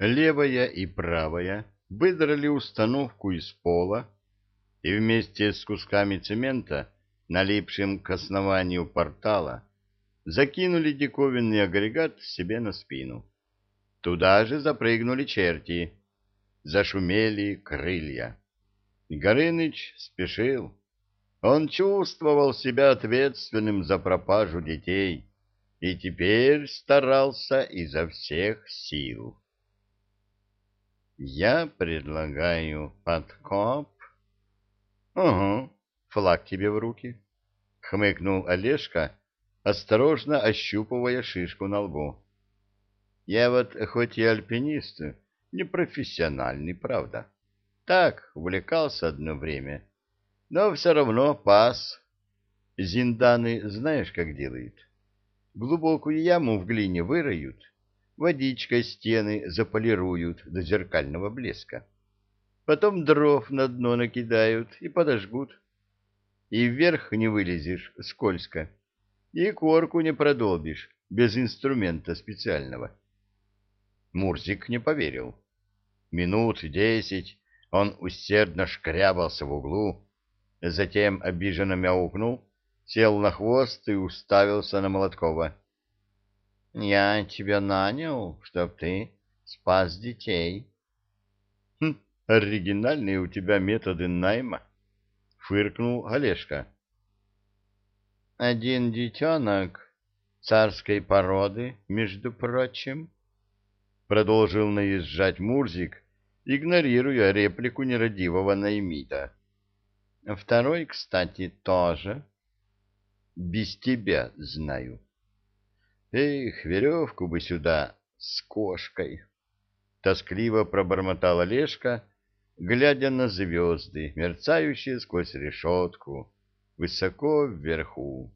Левая и правая выдрали установку из пола и вместе с кусками цемента, налипшим к основанию портала, закинули диковинный агрегат себе на спину. Туда же запрыгнули черти, зашумели крылья. Горыныч спешил. Он чувствовал себя ответственным за пропажу детей и теперь старался изо всех сил. Я предлагаю подкоп. Угу, флаг тебе в руки, хмыкнул Олежка, осторожно ощупывая шишку на лбу. Я вот хоть и альпинист, не профессиональный, правда. Так, увлекался одно время, но все равно пас. Зинданы знаешь, как делают? Глубокую яму в глине выроют, водичкой стены заполируют до зеркального блеска. Потом дров на дно накидают и подожгут. И вверх не вылезешь, скользко. И корку не продолбишь, без инструмента специального. Мурзик не поверил. Минут десять он усердно шкрябался в углу, затем обиженно мяукнул, сел на хвост и уставился на Молоткова. Я тебя нанял, чтоб ты спас детей. Хм, оригинальные у тебя методы найма, фыркнул Олежка. Один детенок царской породы, между прочим, продолжил наезжать Мурзик, игнорируя реплику нерадивого Наймита. Второй, кстати, тоже. Без тебя знаю. Эх, веревку бы сюда с кошкой. Тоскливо пробормотала Лешка, глядя на звезды, мерцающие сквозь решетку, высоко вверху.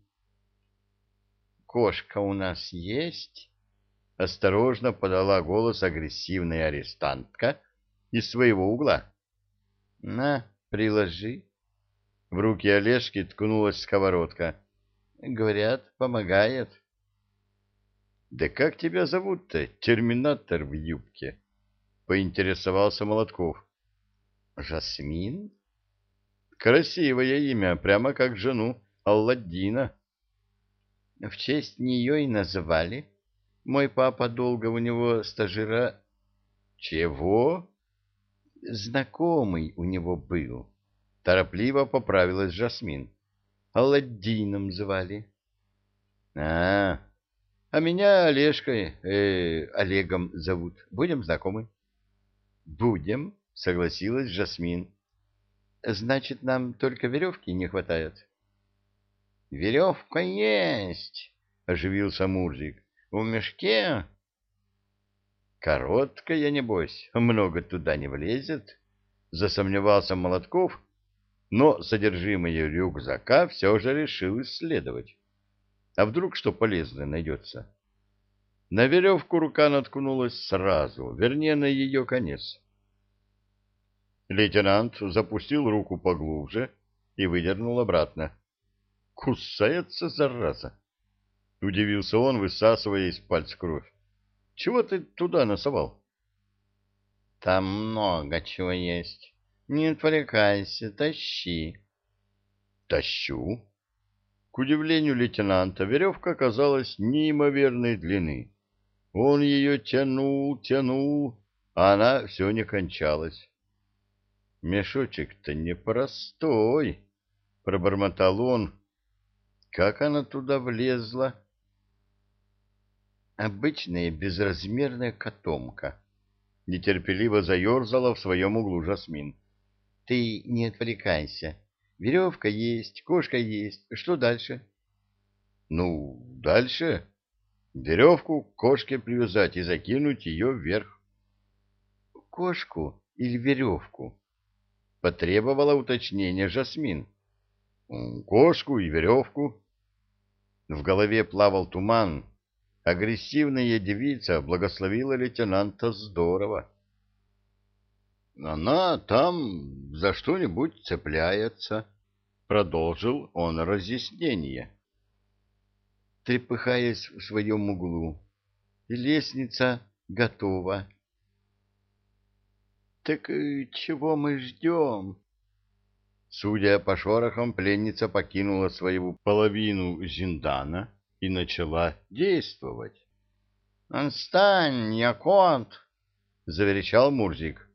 «Кошка у нас есть?» — осторожно подала голос агрессивная арестантка из своего угла. «На, приложи». В руки Олежки ткнулась сковородка. «Говорят, помогает». Да как тебя зовут-то, терминатор в юбке? Поинтересовался Молотков. Жасмин? Красивое имя, прямо как жену Алладина. В честь нее и называли. Мой папа долго у него стажира... Чего? Знакомый у него был. Торопливо поправилась Жасмин. Алладином звали. А, а меня Олежкой, э, Олегом зовут. Будем знакомы? Будем, согласилась Жасмин. Значит, нам только веревки не хватает. Веревка есть, оживился Мурзик. В мешке? Короткая, небось, много туда не влезет, засомневался Молотков, но содержимое рюкзака все же решил исследовать. А вдруг что полезное найдется? На веревку рука наткнулась сразу, вернее, на ее конец. Лейтенант запустил руку поглубже и выдернул обратно. «Кусается, зараза!» — удивился он, высасывая из пальца кровь. «Чего ты туда носовал?» «Там много чего есть. Не отвлекайся, тащи». «Тащу», к удивлению лейтенанта, веревка оказалась неимоверной длины. Он ее тянул, тянул, а она все не кончалась. «Мешочек-то непростой», — пробормотал он. «Как она туда влезла?» «Обычная безразмерная котомка», — нетерпеливо заерзала в своем углу Жасмин. «Ты не отвлекайся. Веревка есть, кошка есть. Что дальше? Ну, дальше веревку к кошке привязать и закинуть ее вверх. Кошку или веревку? Потребовала уточнения Жасмин. Кошку и веревку. В голове плавал туман. Агрессивная девица благословила лейтенанта здорово. Она там за что-нибудь цепляется, продолжил он разъяснение. Трепыхаясь в своем углу, лестница готова. Так э, чего мы ждем? Судя по шорохам, пленница покинула свою половину зиндана и начала действовать. «Отстань, я кот!» — заверещал Мурзик.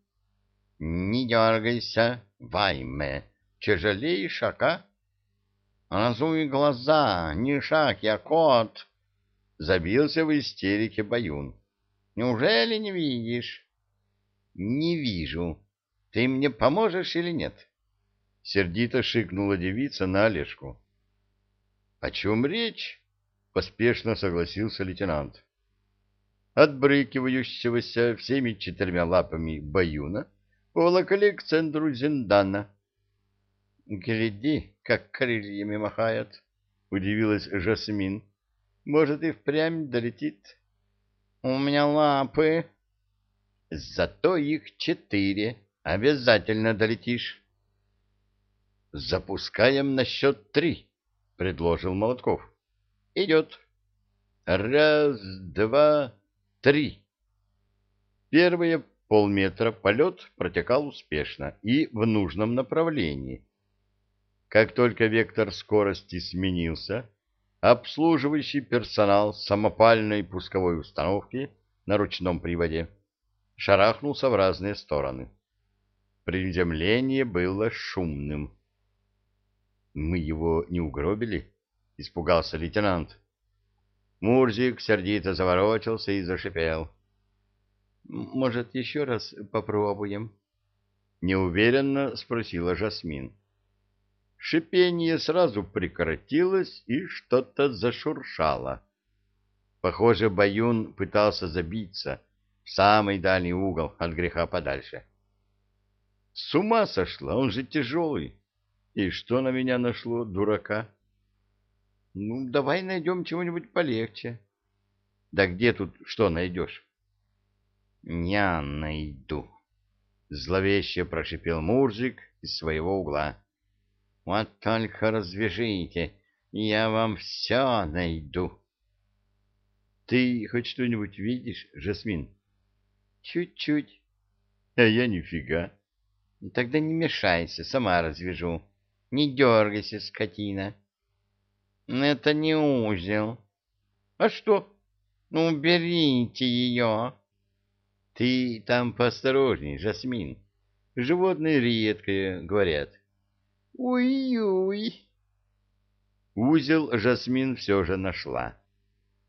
«Не дергайся, Вайме, тяжелей шака!» «Разуй глаза, не шаг, я кот!» — забился в истерике Баюн. «Неужели не видишь?» «Не вижу. Ты мне поможешь или нет?» Сердито шикнула девица на Олежку. «О чем речь?» — поспешно согласился лейтенант. Отбрыкивающегося всеми четырьмя лапами Баюна поволокали к центру Зиндана. «Гляди, как крыльями махает!» — удивилась Жасмин. «Может, и впрямь долетит?» «У меня лапы!» Зато их четыре. Обязательно долетишь. Запускаем на счет три, предложил Молотков. Идет. Раз, два, три. Первые полметра полет протекал успешно и в нужном направлении. Как только вектор скорости сменился, обслуживающий персонал самопальной пусковой установки на ручном приводе шарахнулся в разные стороны. Приземление было шумным. «Мы его не угробили?» — испугался лейтенант. Мурзик сердито заворочился и зашипел. «Может, еще раз попробуем?» — неуверенно спросила Жасмин. Шипение сразу прекратилось, и что-то зашуршало. Похоже, Баюн пытался забиться в самый дальний угол от греха подальше. С ума сошла, он же тяжелый. И что на меня нашло, дурака? Ну, давай найдем чего-нибудь полегче. Да где тут что найдешь? Я найду. Зловеще прошипел Мурзик из своего угла. Вот только развяжите, я вам все найду. Ты хоть что-нибудь видишь, Жасмин? Чуть-чуть. А я нифига. Тогда не мешайся, сама развяжу. Не дергайся, скотина. Это не узел. А что? Ну, уберите ее. Ты там поосторожней, Жасмин. Животные редкие, говорят. Уй-уй. Узел Жасмин все же нашла.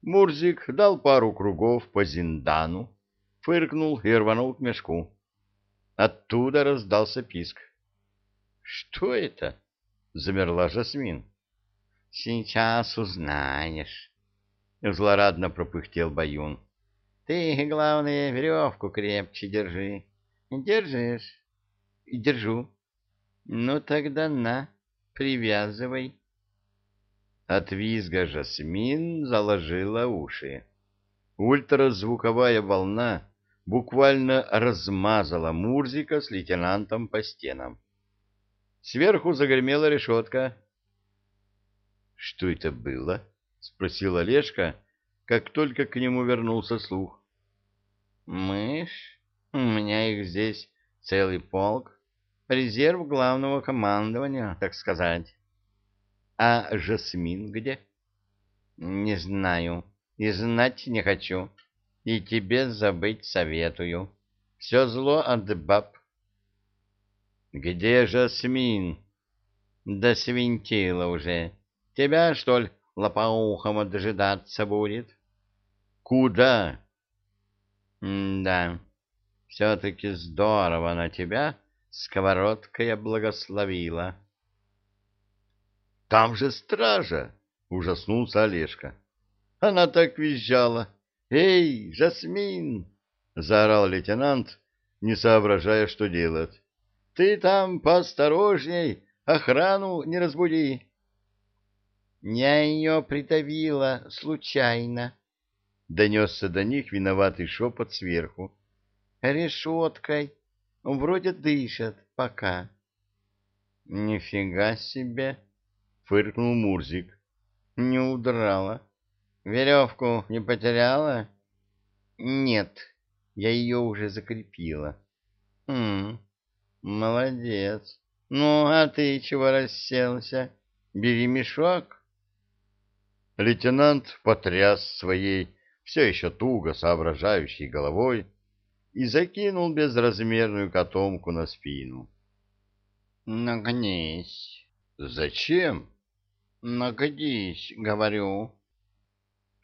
Мурзик дал пару кругов по зиндану, фыркнул и рванул к мешку. Оттуда раздался писк. — Что это? — замерла Жасмин. — Сейчас узнаешь. Злорадно пропыхтел Баюн. — Ты, главное, веревку крепче держи. Держишь? — Держу. — Ну тогда на, привязывай. От визга Жасмин заложила уши. Ультразвуковая волна буквально размазала Мурзика с лейтенантом по стенам. Сверху загремела решетка. — Что это было? — спросил Олежка, как только к нему вернулся слух. — Мышь? У меня их здесь целый полк. Резерв главного командования, так сказать. — А Жасмин где? — Не знаю. И знать не хочу. — и тебе забыть советую. Все зло от баб. Где же Смин? Да свинтила уже. Тебя, что ли, лопоухом дожидаться будет? Куда? да, все-таки здорово на тебя сковородкой благословила. Там же стража, ужаснулся Олежка. Она так визжала. «Эй, Жасмин!» — заорал лейтенант, не соображая, что делать. «Ты там поосторожней, охрану не разбуди!» «Я ее придавила случайно», — донесся до них виноватый шепот сверху. «Решеткой. Вроде дышит пока». «Нифига себе!» — фыркнул Мурзик. «Не удрала». Веревку не потеряла? Нет, я ее уже закрепила. Молодец. Ну, а ты чего расселся? Бери мешок. Лейтенант потряс своей все еще туго соображающей головой и закинул безразмерную котомку на спину. «Нагнись». «Зачем?» «Нагнись, говорю».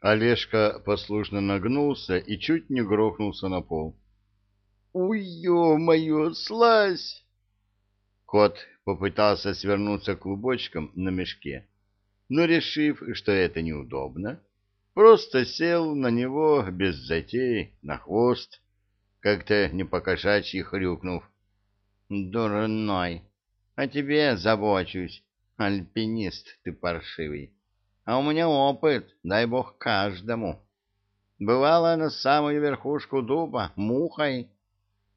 Олежка послушно нагнулся и чуть не грохнулся на пол. «Уй, ё-моё, слазь!» Кот попытался свернуться клубочком на мешке, но, решив, что это неудобно, просто сел на него без затей, на хвост, как-то не покошачьи хрюкнув. «Дурной, о тебе забочусь, альпинист ты паршивый, а у меня опыт, дай бог каждому. Бывало на самую верхушку дуба мухой,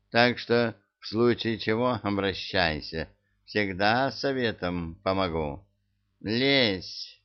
так что в случае чего обращайся, всегда советом помогу. Лезь!»